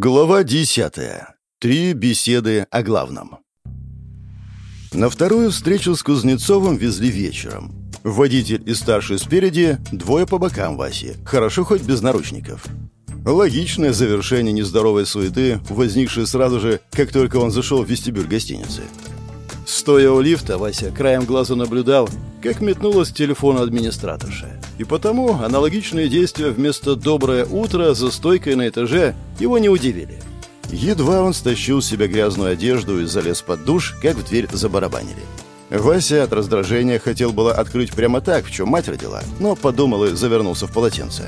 Глава десятая. Три беседы о главном. На вторую встречу с Кузнецовым везли вечером. Водитель и старший спереди, двое по бокам Васи. Хорошо хоть без наручников. Логичное завершение нездоровой суеты, возникшей сразу же, как только он зашел в вестибюль гостиницы. Стоя у лифта, Вася краем глаза наблюдал, как метнулась телефон администраторша. И потому аналогичные действия вместо «доброе утро» за стойкой на этаже его не удивили. Едва он стащил с себя грязную одежду и залез под душ, как в дверь забарабанили. Вася от раздражения хотел было открыть прямо так, в чем мать родила, но подумал и завернулся в полотенце.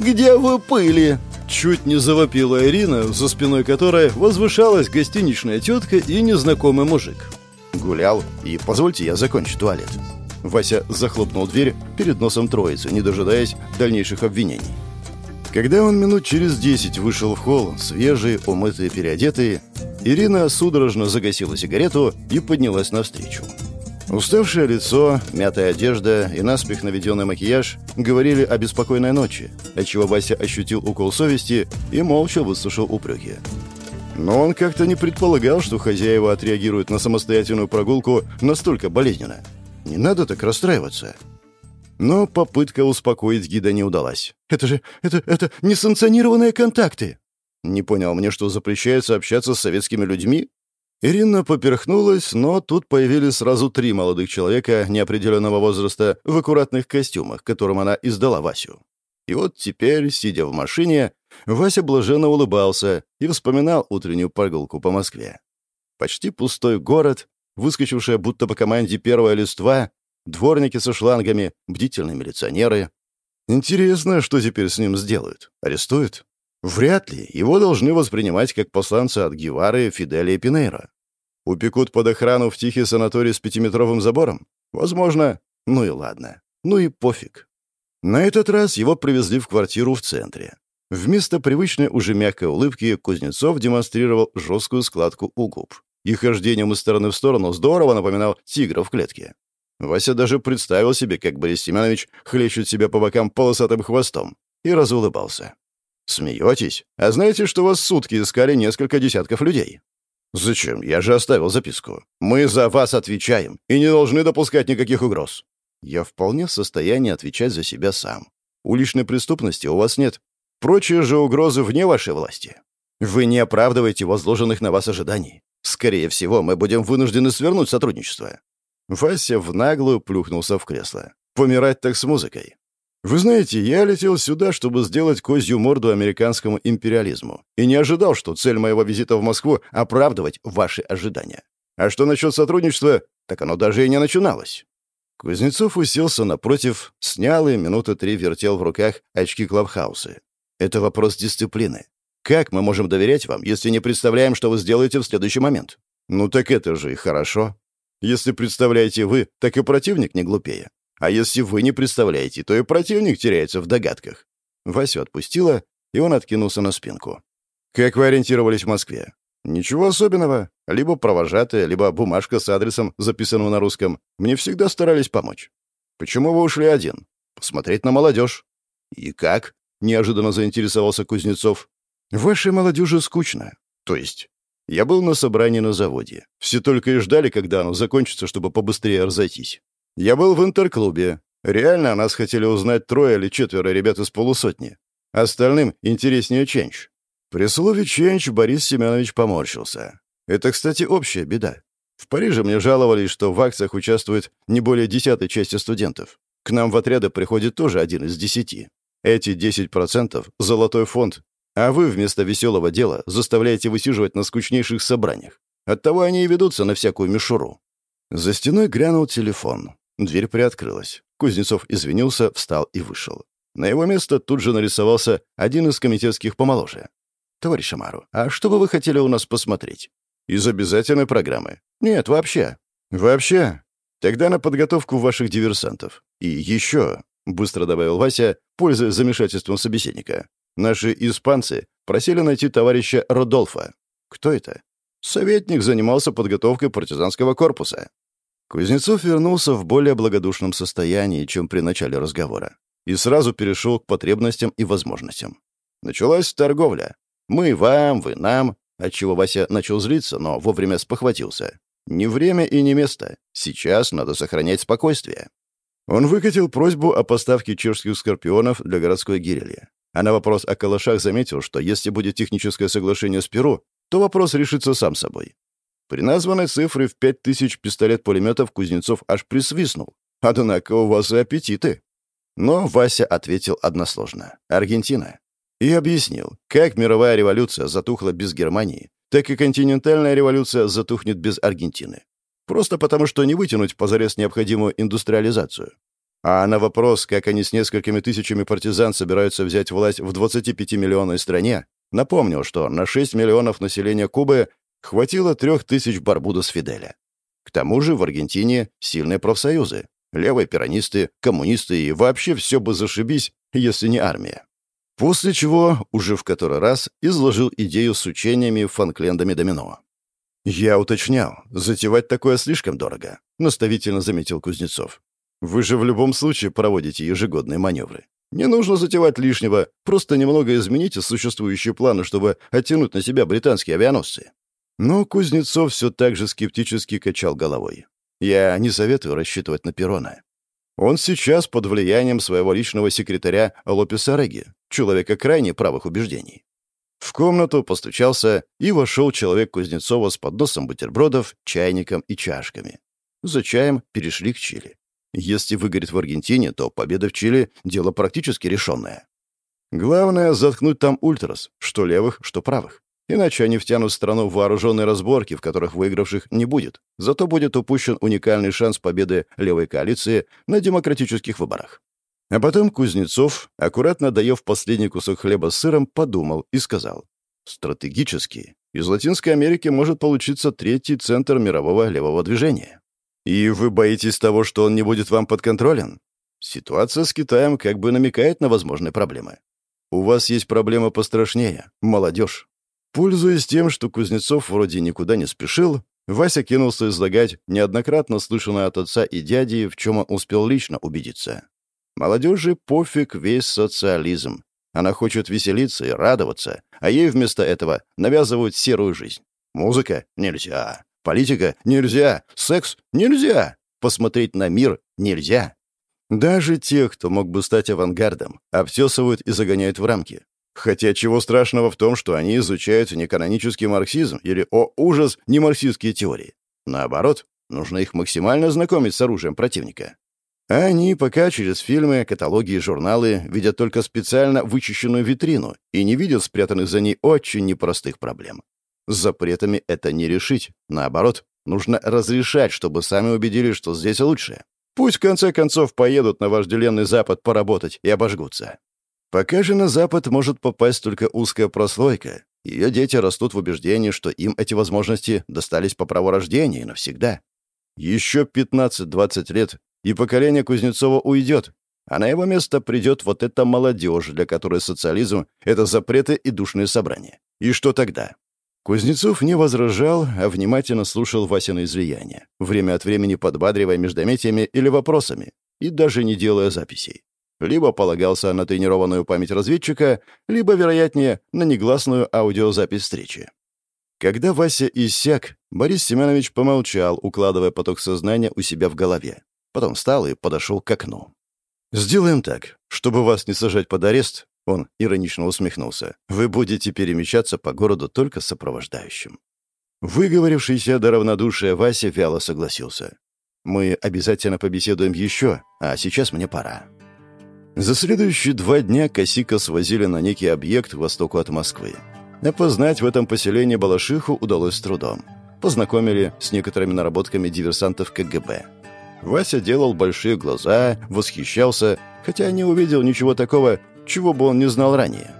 «Где вы пыли?» Чуть не завопила Ирина, за спиной которой возвышалась гостиничная тетка и незнакомый мужик. Гулял, и позвольте я закончу туалет. Вася захлопнул дверь перед носом троицы, не дожидаясь дальнейших обвинений. Когда он минут через десять вышел в холл, свежий, умытый, переодетый, Ирина судорожно загасила сигарету и поднялась навстречу. Уставшее лицо, мятая одежда и наспех наведенный макияж говорили о беспокойной ночи, отчего Вася ощутил укол совести и молча выслушал упреки. Но он как-то не предполагал, что хозяева отреагируют на самостоятельную прогулку настолько болезненно. Не надо так расстраиваться. Но попытка успокоить гида не удалась. «Это же... это... это несанкционированные контакты!» Не понял мне, что запрещается общаться с советскими людьми? Ирина поперхнулась, но тут появились сразу три молодых человека неопределенного возраста в аккуратных костюмах, которым она издала Васю. И вот теперь, сидя в машине, Вася блаженно улыбался и вспоминал утреннюю прогулку по Москве. Почти пустой город, выскочившая будто по команде первая листва, дворники со шлангами, бдительные милиционеры. Интересно, что теперь с ним сделают? Арестуют? Вряд ли. Его должны воспринимать как посланца от Гевары, Фиделя и Пинейра. Упекут под охрану в тихий санаторий с пятиметровым забором? Возможно. Ну и ладно. Ну и пофиг. На этот раз его привезли в квартиру в центре. Вместо привычной уже мягкой улыбки Кузнецов демонстрировал жесткую складку у губ и хождением из стороны в сторону здорово напоминал тигра в клетке. Вася даже представил себе, как Борис Семенович хлещет себя по бокам полосатым хвостом, и разулыбался. «Смеетесь? А знаете, что вас сутки искали несколько десятков людей?» «Зачем? Я же оставил записку. Мы за вас отвечаем и не должны допускать никаких угроз». «Я вполне в состоянии отвечать за себя сам. Уличной преступности у вас нет. Прочие же угрозы вне вашей власти. Вы не оправдываете возложенных на вас ожиданий. Скорее всего, мы будем вынуждены свернуть сотрудничество». Вася в наглую плюхнулся в кресло. «Помирать так с музыкой». «Вы знаете, я летел сюда, чтобы сделать козью морду американскому империализму, и не ожидал, что цель моего визита в Москву — оправдывать ваши ожидания. А что насчет сотрудничества, так оно даже и не начиналось». Кузнецов уселся напротив, снял и минуты три вертел в руках очки Клабхаусы. «Это вопрос дисциплины. Как мы можем доверять вам, если не представляем, что вы сделаете в следующий момент? Ну так это же и хорошо. Если представляете вы, так и противник не глупее. А если вы не представляете, то и противник теряется в догадках. Васю отпустила, и он откинулся на спинку. Как вы ориентировались в Москве? Ничего особенного. Либо провожатая, либо бумажка с адресом, записанным на русском. Мне всегда старались помочь. Почему вы ушли один? Посмотреть на молодежь. И как? Неожиданно заинтересовался Кузнецов. Вашей молодежи скучно. То есть, я был на собрании на заводе. Все только и ждали, когда оно закончится, чтобы побыстрее разойтись. Я был в интерклубе. Реально нас хотели узнать трое или четверо ребят из полусотни. Остальным интереснее Ченч. При слове «Ченч» Борис Семенович поморщился. Это, кстати, общая беда. В Париже мне жаловались, что в акциях участвует не более десятой части студентов. К нам в отряды приходит тоже один из десяти. Эти 10% — золотой фонд, а вы вместо веселого дела заставляете высиживать на скучнейших собраниях. Оттого они и ведутся на всякую мишуру». За стеной грянул телефон. Дверь приоткрылась. Кузнецов извинился, встал и вышел. На его место тут же нарисовался один из комитетских помоложе. «Товарищ Амару, а что бы вы хотели у нас посмотреть?» «Из обязательной программы?» «Нет, вообще». «Вообще?» «Тогда на подготовку ваших диверсантов. И еще», — быстро добавил Вася, пользуясь замешательством собеседника, Наши испанцы просили найти товарища Родолфа. Кто это? Советник занимался подготовкой партизанского корпуса. Кузнецов вернулся в более благодушном состоянии, чем при начале разговора, и сразу перешел к потребностям и возможностям. Началась торговля. Мы вам, вы нам, отчего Вася начал злиться, но вовремя спохватился. Не время и не место. Сейчас надо сохранять спокойствие. Он выкатил просьбу о поставке чешских скорпионов для городской гирели. А на вопрос о калашах заметил, что если будет техническое соглашение с Перу, то вопрос решится сам собой. При названной цифре в пять тысяч пистолет-пулеметов Кузнецов аж присвистнул. Однако у вас и аппетиты. Но Вася ответил односложно. Аргентина. И объяснил, как мировая революция затухла без Германии, так и континентальная революция затухнет без Аргентины. Просто потому, что не вытянуть позарез необходимую индустриализацию. А на вопрос, как они с несколькими тысячами партизан собираются взять власть в 25-миллионной стране, напомнил, что на 6 миллионов населения Кубы хватило трех тысяч Барбудос Фиделя. К тому же в Аргентине сильные профсоюзы. Левые пиранисты, коммунисты и вообще все бы зашибись, если не армия. После чего, уже в который раз, изложил идею с учениями фанклендами домино. «Я уточнял, затевать такое слишком дорого», — наставительно заметил Кузнецов. «Вы же в любом случае проводите ежегодные маневры. Не нужно затевать лишнего, просто немного измените существующие планы, чтобы оттянуть на себя британские авианосцы». Но Кузнецов все так же скептически качал головой. «Я не советую рассчитывать на Перона. Он сейчас под влиянием своего личного секретаря Лопеса Реги, человека крайне правых убеждений. В комнату постучался, и вошел человек Кузнецова с подносом бутербродов, чайником и чашками. За чаем перешли к Чили. Если выгорит в Аргентине, то победа в Чили — дело практически решенное. Главное — заткнуть там ультрас, что левых, что правых. Иначе они втянут страну в вооруженные разборки, в которых выигравших не будет. Зато будет упущен уникальный шанс победы левой коалиции на демократических выборах. А потом Кузнецов, аккуратно доев последний кусок хлеба с сыром, подумал и сказал. «Стратегически из Латинской Америки может получиться третий центр мирового левого движения. И вы боитесь того, что он не будет вам подконтролен? Ситуация с Китаем как бы намекает на возможные проблемы. У вас есть проблема пострашнее — молодежь. Пользуясь тем, что Кузнецов вроде никуда не спешил, Вася кинулся излагать неоднократно слышанное от отца и дяди, в чем он успел лично убедиться. Молодежи пофиг весь социализм. Она хочет веселиться и радоваться, а ей вместо этого навязывают серую жизнь. Музыка — нельзя. Политика — нельзя. Секс — нельзя. Посмотреть на мир — нельзя. Даже тех, кто мог бы стать авангардом, обтесывают и загоняют в рамки. Хотя чего страшного в том, что они изучают не канонический марксизм или, о ужас, не марксистские теории. Наоборот, нужно их максимально знакомить с оружием противника. А они пока через фильмы, каталоги и журналы видят только специально вычищенную витрину и не видят спрятанных за ней очень непростых проблем. С запретами это не решить. Наоборот, нужно разрешать, чтобы сами убедились, что здесь лучше. Пусть в конце концов поедут на вожделенный Запад поработать и обожгутся. Пока же на Запад может попасть только узкая прослойка. Ее дети растут в убеждении, что им эти возможности достались по праву рождения и навсегда. Еще 15-20 лет, и поколение Кузнецова уйдет, а на его место придет вот эта молодежь, для которой социализм — это запреты и душные собрания. И что тогда? Кузнецов не возражал, а внимательно слушал Васина излияние, время от времени подбадривая междометиями или вопросами, и даже не делая записей. Либо полагался на тренированную память разведчика, либо, вероятнее, на негласную аудиозапись встречи. Когда Вася иссяк, Борис Семенович помолчал, укладывая поток сознания у себя в голове. Потом встал и подошел к окну. «Сделаем так. Чтобы вас не сажать под арест, он иронично усмехнулся. «Вы будете перемещаться по городу только сопровождающим». Выговорившийся до равнодушия Вася вяло согласился. «Мы обязательно побеседуем еще, а сейчас мне пора». За следующие два дня Косика свозили на некий объект к востоку от Москвы. Опознать в этом поселении Балашиху удалось с трудом. Познакомили с некоторыми наработками диверсантов КГБ. Вася делал большие глаза, восхищался, хотя не увидел ничего такого, чего бы он не знал ранее.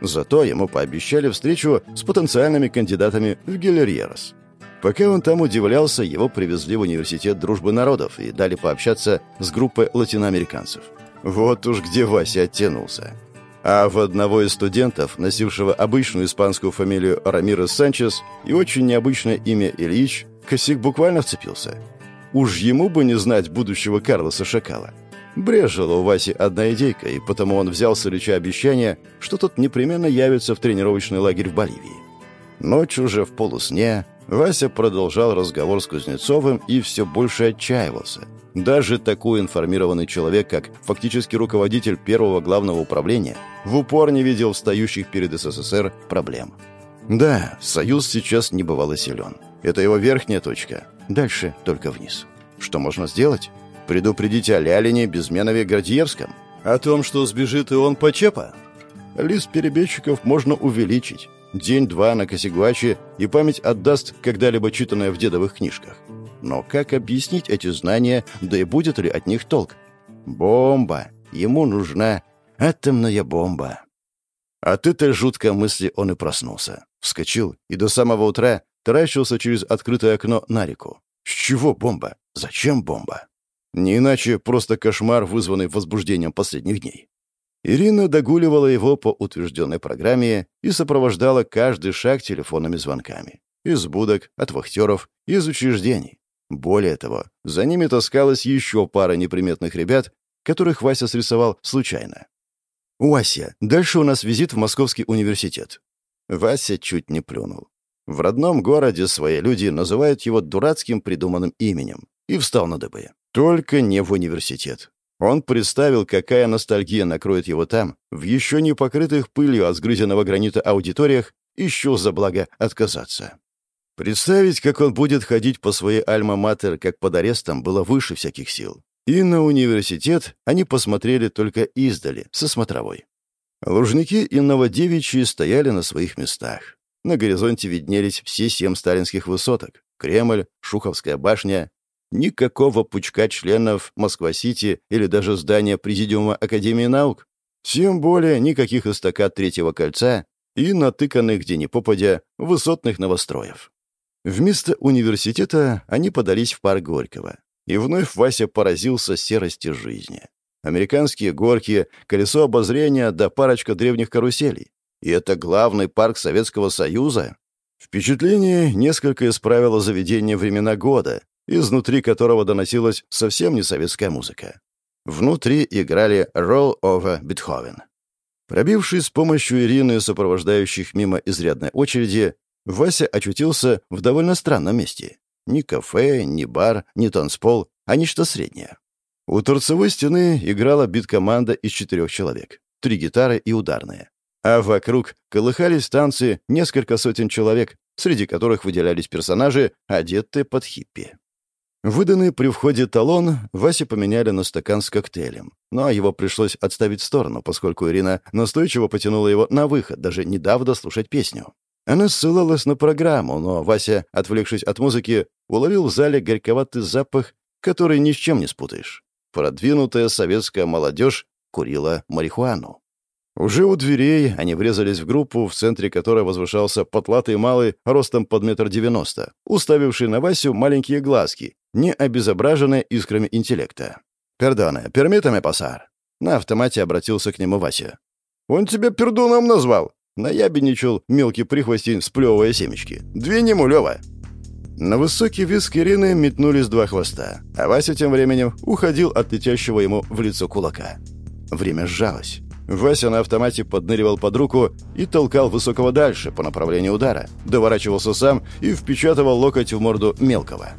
Зато ему пообещали встречу с потенциальными кандидатами в Гелерьерос. Пока он там удивлялся, его привезли в Университет Дружбы Народов и дали пообщаться с группой латиноамериканцев. Вот уж где Вася оттянулся. А в одного из студентов, носившего обычную испанскую фамилию Рамирес Санчес и очень необычное имя Ильич, Косик буквально вцепился – Уж ему бы не знать будущего Карлоса Шакала. Брежила у Васи одна идейка, и потому он взял с Ильича обещание, что тот непременно явится в тренировочный лагерь в Боливии. Ночью уже в полусне Вася продолжал разговор с Кузнецовым и все больше отчаивался. Даже такой информированный человек, как фактически руководитель первого главного управления, в упор не видел встающих перед СССР проблем. Да, Союз сейчас не бывало силен. Это его верхняя точка. Дальше только вниз. Что можно сделать? Предупредить о Лялине, Безменове, Гордиевском? О том, что сбежит и он по Чепа? Лист перебежчиков можно увеличить. День-два на Косигуаче, и память отдаст когда-либо читанное в дедовых книжках. Но как объяснить эти знания, да и будет ли от них толк? Бомба. Ему нужна атомная бомба. От этой жуткой мысли он и проснулся. Вскочил и до самого утра таращился через открытое окно на реку. С чего бомба? Зачем бомба? Не иначе просто кошмар, вызванный возбуждением последних дней. Ирина догуливала его по утвержденной программе и сопровождала каждый шаг телефонными звонками. Из будок, от вахтеров, из учреждений. Более того, за ними таскалась еще пара неприметных ребят, которых Вася срисовал случайно. «Вася, дальше у нас визит в Московский университет». Вася чуть не плюнул. В родном городе свои люди называют его дурацким придуманным именем и встал на дыбы. Только не в университет. Он представил, какая ностальгия накроет его там, в еще не покрытых пылью от сгрызенного гранита аудиториях, еще за благо отказаться. Представить, как он будет ходить по своей альма-матер, как под арестом, было выше всяких сил. И на университет они посмотрели только издали, со смотровой. Лужники и Новодевичьи стояли на своих местах. На горизонте виднелись все семь сталинских высоток. Кремль, Шуховская башня, Никакого пучка членов Москва-Сити или даже здания Президиума Академии наук. Тем более никаких эстакад Третьего кольца и натыканных где ни попадя высотных новостроев. Вместо университета они подались в парк Горького. И вновь Вася поразился серости жизни. Американские горки, колесо обозрения да парочка древних каруселей. И это главный парк Советского Союза. Впечатление несколько исправило заведение времена года, изнутри которого доносилась совсем не советская музыка. Внутри играли «Roll over Beethoven». Пробившись с помощью Ирины, сопровождающих мимо изрядной очереди, Вася очутился в довольно странном месте. Ни кафе, ни бар, ни танцпол, а нечто среднее. У торцевой стены играла бит-команда из четырех человек. Три гитары и ударные. А вокруг колыхались танцы несколько сотен человек, среди которых выделялись персонажи, одетые под хиппи. Выданный при входе талон Васе поменяли на стакан с коктейлем, но его пришлось отставить в сторону, поскольку Ирина настойчиво потянула его на выход, даже не дав дослушать песню. Она ссылалась на программу, но Вася, отвлекшись от музыки, уловил в зале горьковатый запах, который ни с чем не спутаешь. Продвинутая советская молодежь курила марихуану. Уже у дверей они врезались в группу, в центре которой возвышался потлатый малый, ростом под метр девяносто, уставивший на Васю маленькие глазки не обезображенная искрами интеллекта. «Пердоне, пермитами, пасар?» На автомате обратился к нему Вася. «Он тебя пердуном назвал!» Наябедничал мелкий прихвостень, сплевывая семечки. «Двинь ему, Лёва!» На высокий виск Ирины метнулись два хвоста, а Вася тем временем уходил от летящего ему в лицо кулака. Время сжалось. Вася на автомате подныривал под руку и толкал высокого дальше по направлению удара, доворачивался сам и впечатывал локоть в морду мелкого.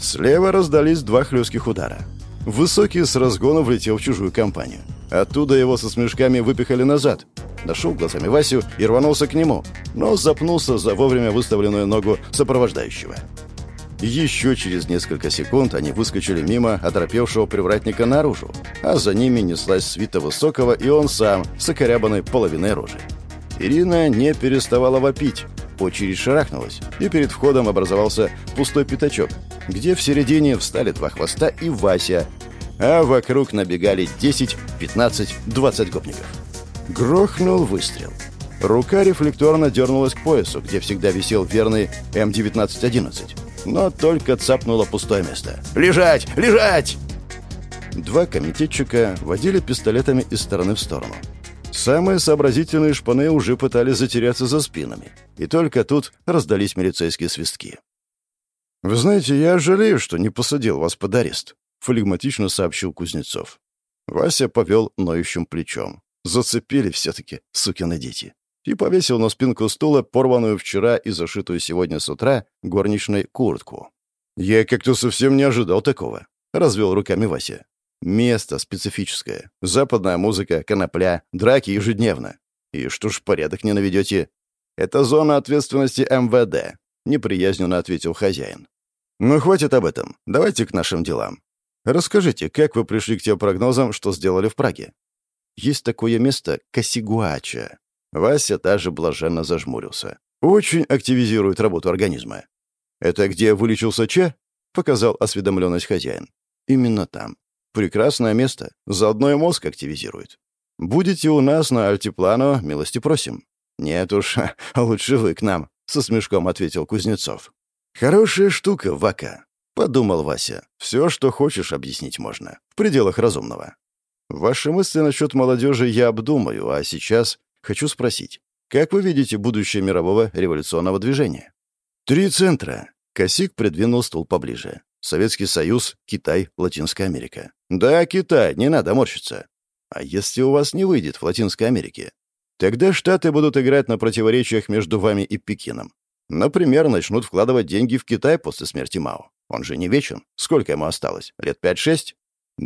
Слева раздались два хлестких удара. Высокий с разгона влетел в чужую компанию. Оттуда его со смешками выпихали назад. Нашел глазами Васю и рванулся к нему, но запнулся за вовремя выставленную ногу сопровождающего. Еще через несколько секунд они выскочили мимо оторопевшего привратника наружу, а за ними неслась свита Высокого и он сам с окорябанной половиной рожи. Ирина не переставала вопить. Очередь шарахнулась, и перед входом образовался пустой пятачок, где в середине встали два хвоста и Вася, а вокруг набегали 10, 15, 20 гопников. Грохнул выстрел. Рука рефлекторно дернулась к поясу, где всегда висел верный М1911, но только цапнуло пустое место. «Лежать! Лежать!» Два комитетчика водили пистолетами из стороны в сторону. Самые сообразительные шпаны уже пытались затеряться за спинами, и только тут раздались милицейские свистки. «Вы знаете, я жалею, что не посадил вас под арест», — флегматично сообщил Кузнецов. Вася повел ноющим плечом. Зацепили все-таки, сукины дети. И повесил на спинку стула порванную вчера и зашитую сегодня с утра горничной куртку. «Я как-то совсем не ожидал такого», — развел руками Вася. «Место специфическое. Западная музыка, конопля, драки ежедневно. И что ж порядок не наведете?» «Это зона ответственности МВД», — неприязненно ответил хозяин. «Ну, хватит об этом. Давайте к нашим делам. Расскажите, как вы пришли к тем прогнозам, что сделали в Праге?» «Есть такое место — Косигуача». Вася даже блаженно зажмурился. «Очень активизирует работу организма. «Это где вылечился Че?» — показал осведомленность хозяин. «Именно там. Прекрасное место. Заодно и мозг активизирует. Будете у нас на альтиплано, милости просим». «Нет уж, лучше вы к нам», — со смешком ответил Кузнецов. «Хорошая штука, Вака», — подумал Вася. «Все, что хочешь, объяснить можно. В пределах разумного». «Ваши мысли насчет молодежи я обдумаю, а сейчас хочу спросить, как вы видите будущее мирового революционного движения?» «Три центра. Косик придвинул стул поближе. Советский Союз, Китай, Латинская Америка. Да, Китай, не надо морщиться. А если у вас не выйдет в Латинской Америке? Тогда Штаты будут играть на противоречиях между вами и Пекином. Например, начнут вкладывать деньги в Китай после смерти Мао. Он же не вечен. Сколько ему осталось? Лет пять-шесть?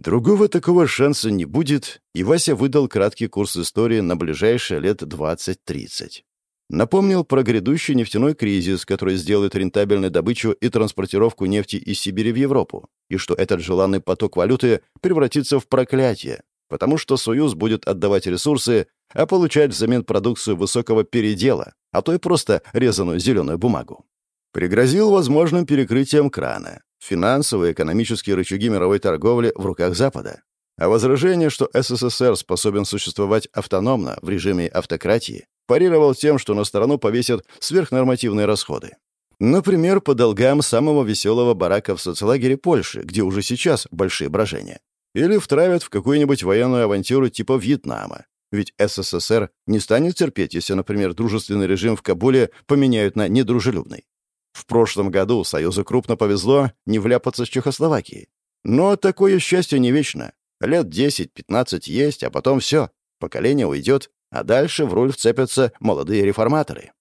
Другого такого шанса не будет, и Вася выдал краткий курс истории на ближайшие лет 20-30. Напомнил про грядущий нефтяной кризис, который сделает рентабельной добычу и транспортировку нефти из Сибири в Европу, и что этот желанный поток валюты превратится в проклятие, потому что Союз будет отдавать ресурсы, а получать взамен продукцию высокого передела, а то и просто резаную зеленую бумагу. Пригрозил возможным перекрытием крана. Финансовые и экономические рычаги мировой торговли в руках Запада. А возражение, что СССР способен существовать автономно в режиме автократии, парировал тем, что на сторону повесят сверхнормативные расходы. Например, по долгам самого веселого барака в соцлагере Польши, где уже сейчас большие брожения. Или втравят в какую-нибудь военную авантюру типа Вьетнама. Ведь СССР не станет терпеть, если, например, дружественный режим в Кабуле поменяют на недружелюбный. В прошлом году Союзу крупно повезло не вляпаться с Чехословакией. Но такое счастье не вечно. Лет 10-15 есть, а потом все. Поколение уйдет, а дальше в роль вцепятся молодые реформаторы.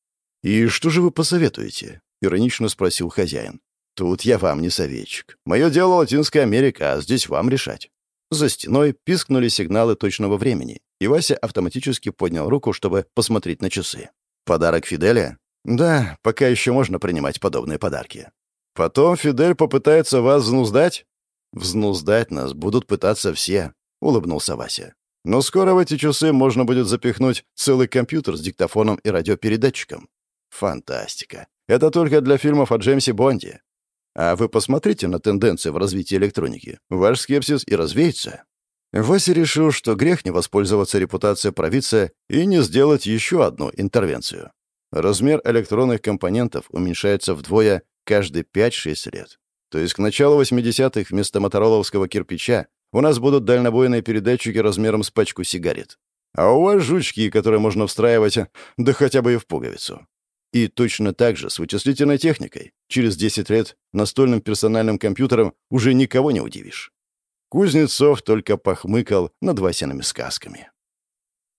«И что же вы посоветуете?» — иронично спросил хозяин. «Тут я вам не советчик. Мое дело Латинская Америка, а здесь вам решать». За стеной пискнули сигналы точного времени, и Вася автоматически поднял руку, чтобы посмотреть на часы. «Подарок Фиделя?» «Да, пока еще можно принимать подобные подарки». «Потом Фидель попытается вас взнуздать?» «Взнуздать нас будут пытаться все», — улыбнулся Вася. Но скоро в эти часы можно будет запихнуть целый компьютер с диктофоном и радиопередатчиком. Фантастика. Это только для фильмов о Джеймсе Бонде. А вы посмотрите на тенденции в развитии электроники. Ваш скепсис и развеется. Вася решил, что грех не воспользоваться репутацией провидца и не сделать еще одну интервенцию. Размер электронных компонентов уменьшается вдвое каждые 5-6 лет. То есть к началу 80-х вместо мотороловского кирпича у нас будут дальнобойные передатчики размером с пачку сигарет. А у вас жучки, которые можно встраивать, да хотя бы и в пуговицу. И точно так же с вычислительной техникой. Через 10 лет настольным персональным компьютером уже никого не удивишь. Кузнецов только похмыкал над Васиными сказками.